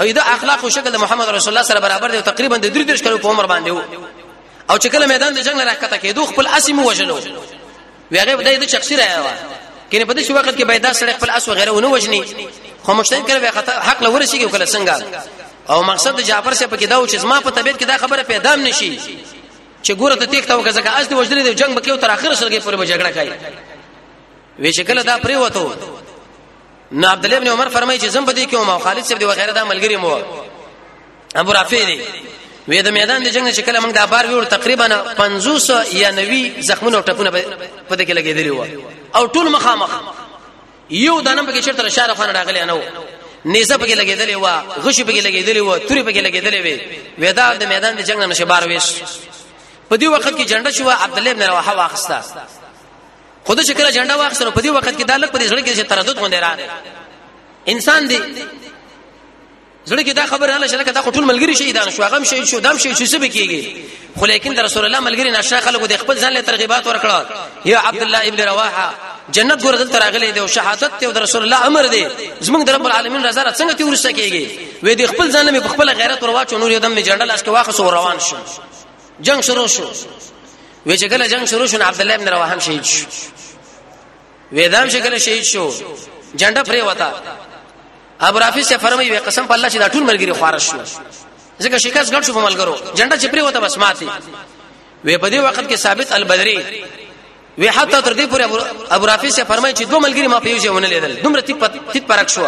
او دا اخلاق او شکل د محمد رسول الله سره برابر دی تقریبا د 33 کلو په عمر باندې وو او چې کله میدان د جنگ راکته کېدو خپل اسیم وژلو وی هغه د دې شخصي راي و کینه په دې وخت کې بيدا سره خپل اس وغیره ونه وژني خو مشتین کړي خطا حق لور شي کله څنګه او مقصد د جعفر سره پکې دا و چې زما په طبيعت کې دا خبره پیدا نشي چې ګوره ته تیښته وکړه ځکه از دې وژلې د جنگ بکیو تر اخر سره کې پورې جګړه کوي وی چې کله دا پری وته نو عبد الله ابن عمر فرمایي چې زم په دې کې او خالد صاحب دی وغیرہ دا ملګری مو ابو رافع دی وې د میدان د جنگ شکل موږ د بار ویور تقریبا 50 یا 90 زخمونه او ټپونه په دې کې لګېدلی و او ټول مخامخ یو دانم پکې چرته شاره خان راغلی نه و نیزه پکې لګېدلی و غشي پکې لګېدلی و توري پکې لګېدلی وې ودا د میدان د جنگ نشه بار وېش په دې وخت کې جنډه شو عبد الله بن رواحه واخستا خو د شکل جنډه واخسره په دې وخت کې دا لک په دې ځړ کې چې تردد غونډه راغی انسان دی زړه کې دا خبره نه شله کدا ټول ملګری شهیدان شو هغه شهید شو دام شهید شو سبه کیږي خو لیکن در رسول الله ملګری نشه خلکو د خپل ځان له ترغیبات ورکړه یا عبد الله ابن رواحه جنت ګورغل تر اغله دی او شهادت ته در رسول الله امر دی زمونږ در رب العالمین رضا را څنګه تی ورسته کیږي وې د خپل ځان مې خپل غیرت ورواچو نور یو دم می جنډه لاس کې واخص روان شو جنگ شروع شو وی چې کله جنگ شروع شو عبد الله ابن رواحه شهید شو وی دام چې کله شهید شو جنډه پرې وتا ابو رافی سے فرمایي وی قسم په الله چې دا ټول مرګري خارج شو ځکه شکست ګټ شو په ملګرو جنډه چې پرې وتا بس ماتي وی په دې وخت کې ثابت البدری وی حتی تر دې پورې ابو رافی سے فرمایي چې دوه ملګري ما په یو ځای ونه لیدل دومره تیپ تیپ پرک شو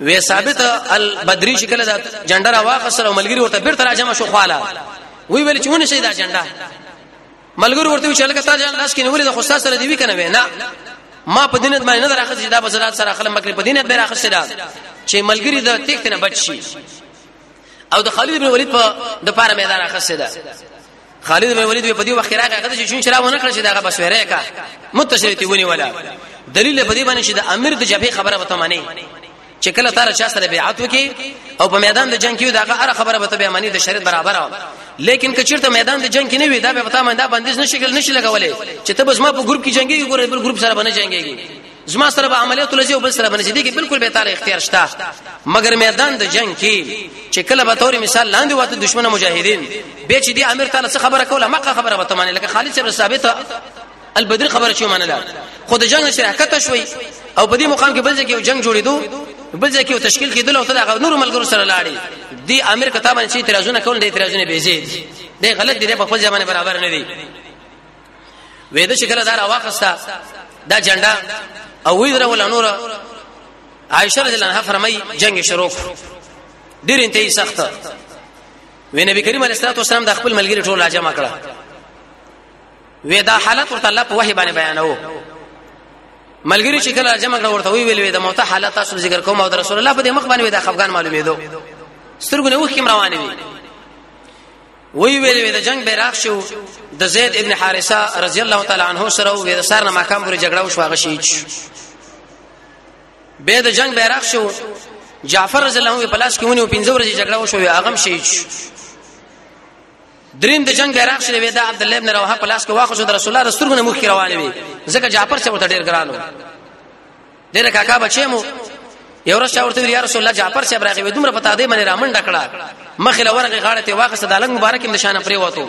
وې ثابت البدری شکل دا جندر واخ سره ملګری ورته بیر تراجمه شو خاله وی ویل چې ونه شي دا جنډا ملګری ورته چې لکه تاسو لاس کې نیولې د خوستا سره دی وی کنه نه ما په دینت باندې نه دراخص دا بزرات سره خلم مکر په دینت به راخص دا چې ملګری د تخت نه بچ شي او د خالد بن ولید په د پاره میدان راخص دا خالد بن ولید په دې وخت راغی هغه چې شون شراب نه کړ چې دا بس وره کا متشریتی ونی ولا دلیل په دې باندې چې د امیر د جبهه خبره وته معنی چې کله تار چا سره بیعت وکي او په میدان د جنگ کې دا هغه خبره به ته معنی د شریعت برابر او لیکن که چیرته میدان د جنگ کې نه وي دا به پتا منده بندیز نشي کول نشي لګولې چې ته بس ما په ګروپ کې جنگي ګورې بل ګروپ سره باندې جنگيږي زما سره به عملیات لږه او بل سره باندې دي کې بالکل به تعالی اختیار شته مګر میدان د جنگ کې چې کله به تور مثال لاندې واته دشمن مجاهدین به چې دی امیر تعالی څه خبره کوله مکه خبره به تمانه لکه خالد سره ثابت البدر خبره شو منله خو د جنگ شراکت شوي او په دې مقام کې بل ځای کې جنگ جوړېدو بل ځای کې تشکیل کېدل او تل نور ملګرو سره لاړې دی امیر کتابه چې اعتراضونه کول د اعتراضونه به زید دی غلط دی په خپل ځمانه برابر نه دی وې د شکل دار واخستا دا جنډا او وې درول نور عائشه رضی الله عنها فرمایي جنگ شروع ډیر انتهایی سخت وې نبی کریم علیه الصلاه والسلام د خپل ملګری ټول راجمع کړه وې دا حالت ورته الله په وحی باندې بیانو ملګری چې کله جمع کړه ورته وی ویل وې د موته حالت تاسو ذکر کوم او رسول الله په دې مخ باندې د افغان معلومې دو سترګونه وښیم روانې وي وی ویل وی د جنگ بیرغ شو د زید ابن حارثه رضی الله تعالی عنه سره وی د سر نه ماقام پورې جګړه وشو هغه شهید شو به د جنگ بیرغ شو جعفر رضی الله عنه په لاس کې ونیو 15 ورځې جګړه وشو هغه هم شهید شو دریم د جنگ بیرغ شوی وی د عبد الله ابن رواحه په لاس کې واخو د رسول الله رسول نه مخ روان وی ځکه جعفر څخه ورته ډیر ګرانو ډېر کاکا بچې مو یو ورځ چا ورته ویل یا رسول الله جعفر صاحب راغی دومره پتا دې باندې رامنډه کړه مخې له ورغه غاړه ته واخصه د لنګ مبارک نشانه پرې وته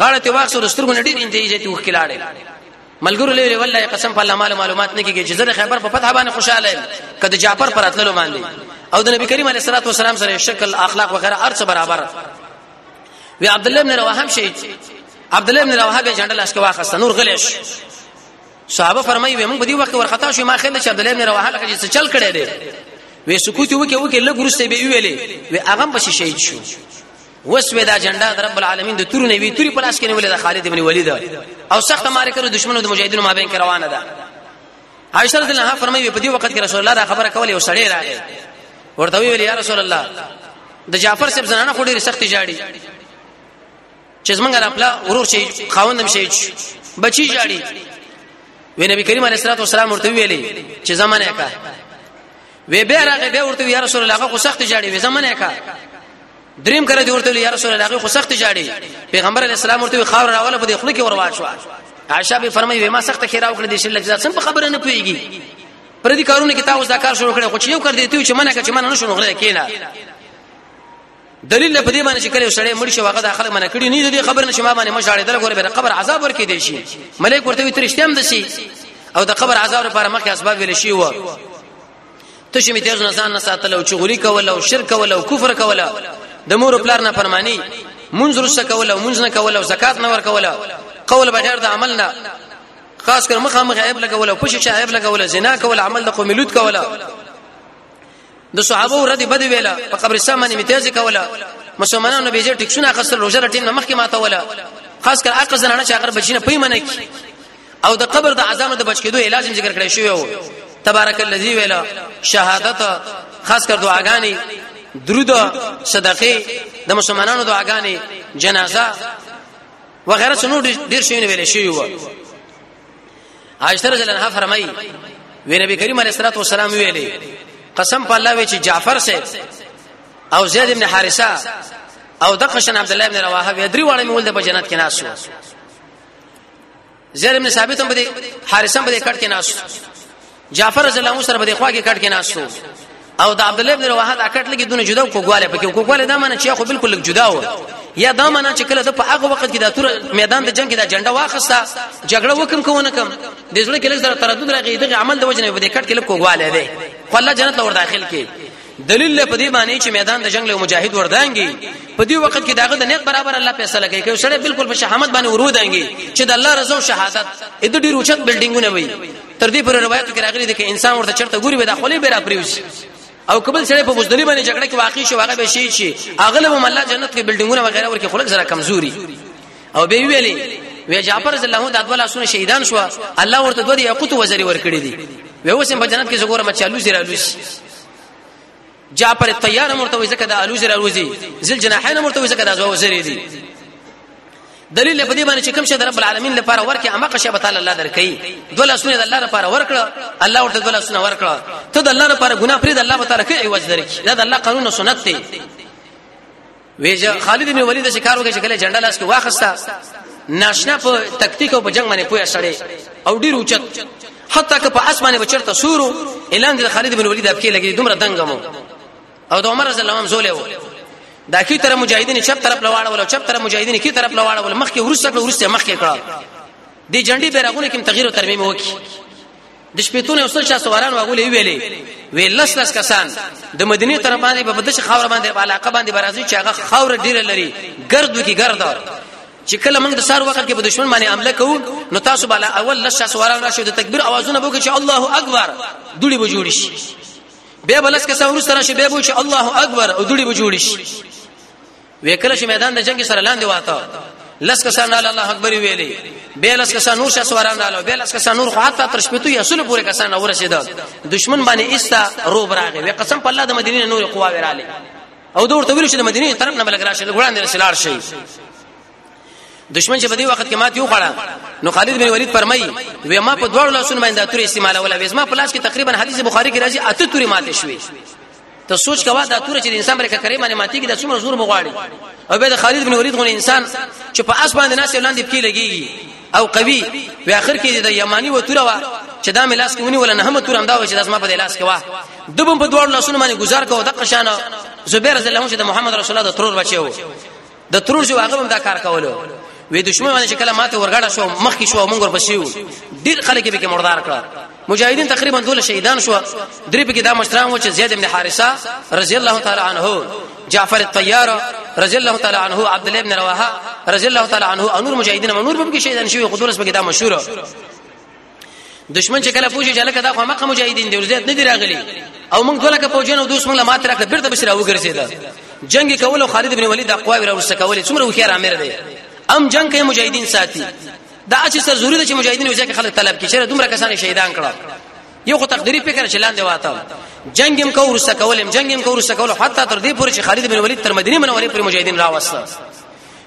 غاړه ته واخصه د سترګو نډیر انتیجه ته وکړاړې ملګرو لري والله قسم په الله مال معلومات نه کیږي چې زره خبر په فتح باندې خوشاله یم کله جعفر پر اتللو باندې او د نبی کریم علیه الصلاه والسلام سره شکل اخلاق وغیرہ ارڅ برابر وی عبد الله بن رواحه شهید عبد الله بن رواحه به جنډل اس کې واخصه نور غلیش صحابه فرمایي وي موږ په دې وخت ورختا شو ما خل چې عبد الله بن رواحه لکه چې چل کړي دي وې سکوت وکي وکي لګ ورسته به ویلې وې هغه په شهید شو وس وې دا جنډا د رب العالمین د تور نه وی توري پلاس کې نه ولې د خالد ابن ولید او سخت مارې کړو دشمنو د مجاهدینو مابین کې روانه ده عائشہ رضی الله عنها فرمایي په دې وخت کې رسول الله دا خبره کولې او سړی راغی ورته ویل یا رسول الله د جعفر صاحب زنانه خو ډېر سخت جاړي چې زمونږ د خپل ورور شي خاوندم شي بچی جاړي وی نبی کریم علیه الصلاه والسلام ورته ویلي چې زمانه کا وی به راغه به ورته یا رسول الله هغه سخت جاړي وی زمانه کا دریم کړه دی ورته یا رسول الله هغه سخت جاړي پیغمبر علیه السلام ورته خاور راواله په دې خله کې وروا شو عائشہ به فرمایي ما سخت خیراو کړ دې شل لږه سم په خبره نه پیږي پر دې کارونه کې تاسو دا کار شروع کړو خو چې یو کړ دې ته چې منه کړ چې منه نشو نو غره کینا دلیل په دې باندې چې کله سړی مړ شي هغه د خلک منع کړی نه دي خبر نشي ما باندې مشاړې دل غوړي به قبر عذاب ورکې دي شي ملک ورته وي ترشتم دسي او د قبر عذاب لپاره مخکې اسباب ویل شي و ته شي میته ځنه ځان نه ساتل او چغلي کول او شرک کول او کفر کول د مور پلار نه پرمانی منځ رسه کول او منځ نه کول او زکات نه ور کول قول بغیر د عمل نه خاص کر مخه مخه عیب لګول او پښه عیب لګول زنا کول عمل د قوم لوت کول د صحابه ردی بد ویلا په قبرستان باندې میتازي کوله مسلمانانو به یې ټیکسونه خسر روزه رټین مخکې ماته ولا خاص کر اقا زنانه چې هغه بچینه پیمنه کی او د قبر د عذاب د بچ کېدو علاج ذکر کړی شوی وو تبارک الذی ویلا شهادت خاص کر دعاګانی درود صدقه د مسلمانانو دعاګانی جنازه وغیرہ څنو ډیر شي نه ویل شي وو عائشہ رضی الله عنها فرمایي وی نبی کریم علیه الصلاه والسلام ویلي قسم په الله وی چې جعفر سه او زید ابن حارثه او د قشن عبد الله ابن رواحه وی درې واړه مول د جنت کې ناسو زید ابن ثابت هم بده حارثه هم بده کټ کې ناسو جعفر رضی الله سره په دې خوا کې کټ کې ناشتو او د عبد الله بن رواحه دا کټ لګي دونه جدا کوګواله پکې کوګواله دا معنی چې خو بالکل جدا و یا دا معنی چې کله د په هغه وخت کې د تور میدان د جنگ کې د جنډه واخسته جګړه وکم کوونه کم د زړه کې لږ تردد راغی دغه عمل د وجنه په دې کټ کې لږ کوګواله دی خو الله جنت لور داخل کې دلیل له پدی باندې چې میدان د جنگ له مجاهد وردانګي په دې وخت کې داغه د نیت برابر الله فیصله کوي کوي سره بالکل په شهامت باندې ورودانګي چې د الله رضا او شهادت اې د ډیر اوچت بلډینګونه وي تر دې پر روایت کې راغلي دي چې انسان ورته چرته ګوري به د خپلې بیره پریوس او کبل سره په مزدلی باندې جګړه کې واقع شو هغه به شي چې اغلب هم الله جنت کې بلډینګونه وغیرہ ورکه خلک زره کمزوري او به ویلي وی جعفر رضی الله د دوه لاسونه شهیدان شو الله ورته دوه یاقوت وزري ورکړي دي وی اوس په جنت کې زګور مچالو زیرا لوس جعفر الطيار مرتوي زکه د الو زیرا لوزي ذل جناحین مرتوي زکه د زو وزري دي دلیل په دې باندې چې کوم شی د رب العالمین لپاره ورکه امه قشه به تعالی الله درکې دوه لاسونه د الله لپاره ورکړه الله ورته دوه لاسونه ورکړه ته د الله لپاره ګناه پرې د الله تعالی کې عوض درکې دا د الله قانون او سنت دی ویج خالد بن ولید چې کار وکړي چې کله جنډه لاس کې واخستا ناشنا په تکتیک او په جنگ باندې پوهه سړی او ډیر اوچت حتی که په اسمانه بچرته سورو اعلان د خالد بن ولید اپ کې لګي دومره دنګمو او د عمر رضی الله عنه زوله و دا کی طرف مجاهدین چپ طرف لواړه ول چپ طرف مجاهدین کی طرف لواړه ول مخ کې ورسره ورسره مخ کې کړه دی جنډي بیرغونه کوم تغییر او ترمیم وکي د شپېتون یو سل شاه سواران واغولې ویلې وی لس لس کسان د مدینه تر باندې په دغه خاور باندې په علاقه باندې برازي چې هغه خاور ډیره لري ګردو کې ګرد چې کله موږ د سار وخت کې په دشمن باندې حمله کوو نو تاسو بالا اول لس شاه سواران راشي د تکبیر اوازونه وکړي چې الله اکبر دوړي به جوړ شي بیا بلس کسان ورسره راشي بیا به چې الله اکبر او دوړي به جوړ شي وکړه چې میدان د جنگ سره لاندې واته لس کسان لاله الله اکبر ویلې به لس کسان نور شاس وران لاله به لس کسان نور خو حتی تر شپې ته اصل پورې کسان اورسید دشمن باندې ایستا روب راغی وی قسم په الله د مدینه نور قوا وراله او دور ته ویل چې د مدینه طرف نه بلګ راشه لګوان دې سلار شي دشمن چې په دې وخت کې مات یو خړه نو خالد بن ولید فرمایي وې ما په دوړو لاسونو باندې اتوري استعمالوله وې ما په لاس کې تقریبا حدیث بخاری کې راځي اته توري ماته شوې ته سوچ کوا دا تور چې انسان بر ککرې باندې ماتي کې د څومره زور مغواړي او به د خالد بن ولید غون انسان چې په اسمان د ناس ولاندې پکې لګيږي او قوي په اخر کې د یمانی و توروا چې دا ملاس کې ونی ولا نه هم تور هم دا و چې د اسما په لاس کې وا دبم په دوړ لاسونه باندې گزار کوو د قشانه زبیر رضی الله عنه چې د محمد رسول الله د ترور بچو د ترور جو هغه هم دا کار کولو وې دشمن باندې کله ماته ورغړا شو مخ کې شو مونږ ورپسې و ډیر خلک به کې مردار کړ مجاهدین تقریبا دول شهیدان شو درې په کې دا مشران و چې زید ابن حارثه رضی الله تعالی عنه جعفر الطيار رضی الله تعالی عنه عبد الله ابن رواحه رضی الله تعالی عنه انور مجاهدین منور په کې شهیدان شوی خدورس په کې دا مشهور دشمن چې کله پوجي جلکه دا خو مکه مجاهدین دی ورزيات نه دی راغلي او موږ دلته پوجنو دوس موږ مات راکړه بیرته بشرا وګرځیدا جنگ کول خالد ابن ولید اقوا ور ورسته کول څومره وخیر امر دی ام جنگ کې مجاهدین ساتي دا چې سر ضروري ده چې مجاهدین وځي کې خلک طلب کې شر دومره کسان شهیدان کړه یو خو تقدیری فکر چې لاندې واته جنگ هم کو ورسته کول جنگ هم کو ورسته کول حتی تر دې پورې چې خالد ابن ولید تر مدینه منورې پورې مجاهدین راوسته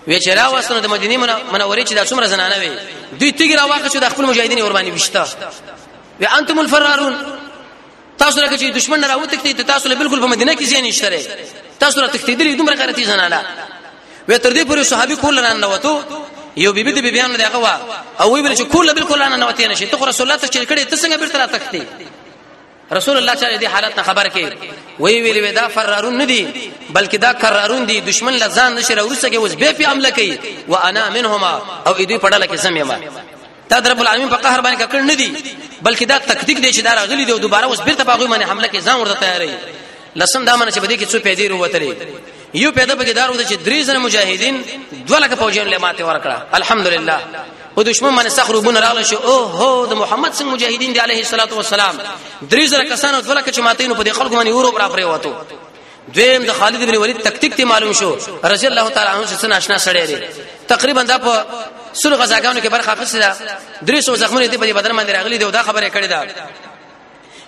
وی چې را وسره د مدینه منورې چې د څومره زنانه وي دوی تیګ را واخ چې د خپل مجاهدین ور باندې وشته وی انتم الفرارون تاسو لکه چې دشمن راو تکتی تاسو له بالکل په مدینه کې ځین نشته تاسو را تکتیدلی دومره غیرتی زنانه وی تر دې پورې صحابي کول نه نوته یو بیبي د بیبيانو دغه وا او وی بل چې کول بالکل نه نوته نشي ته رسول الله ته چې کړي ته څنګه بیرته را تکتی رسول الله چې دې حالت ته خبر کې وی ویل ودا فرارون نه دي بلکې دا کرارون دي دشمن لزان نشره ورسګه اوس به په عمل کوي وانا منهما او دې پړل کې سم یما دا رب العالمین په قهر باندې کړ نه دي بلکې دا تکتیک دی چې دا راغلی دی او دوباره اوس بیرته باغوي باندې حمله کې ځان ورته تیارې لسم دا منه چې بده کې څو پیدې وروتلې یو پیدا پکې دارو چې درې زره مجاهدین دوه لک فوجین له ماته ورکړه الحمدلله او دشمن باندې سخر وبن راغله شو او هو د محمد څنګه مجاهدین دی عليه الصلاه والسلام درې زره کسانو دوه لک چې ماته نو په دې خلکو باندې ورو برابرې وته دویم د خالد ابن ولید تکتیک ته معلوم شو رضی الله تعالی عنہ څخه ناشنا سړی دی تقریبا دا په سلو غزاګانو کې برخه اخیسته درې سو زخمونه دي په بدر باندې راغلي دی او دا خبره کړې ده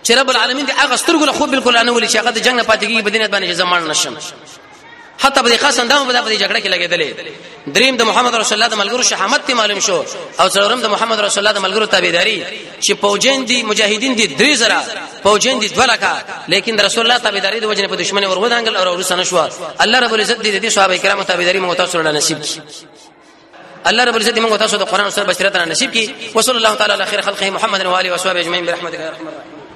چې رب العالمین دې هغه سترګو له خو بالکل نه ولي چې هغه د جنگ نه پاتې کیږي په دینه باندې زمان نشم حتی په دې خاص اندام په دې جګړه کې لګېدلې دریم د محمد رسول الله د ملګرو شهامت ته معلوم شو او څلورم د محمد رسول الله د ملګرو تابعداري چې پوجین دي مجاهدین دي درې زره پوجین دي دولکا لیکن رسول الله تابعداري د وجنه په دشمنه ورغو دانګل او ورسنه شو الله رب العزت دې دې صحابه کرامو تابعداري مو تاسو له نصیب کی الله رب العزت موږ تاسو ته قران او سنت بشریت را نصیب کړي وصلی الله تعالی علی خیر خلقه محمد و علیه و صحبه اجمعین برحمتک یا ارحم الراحمین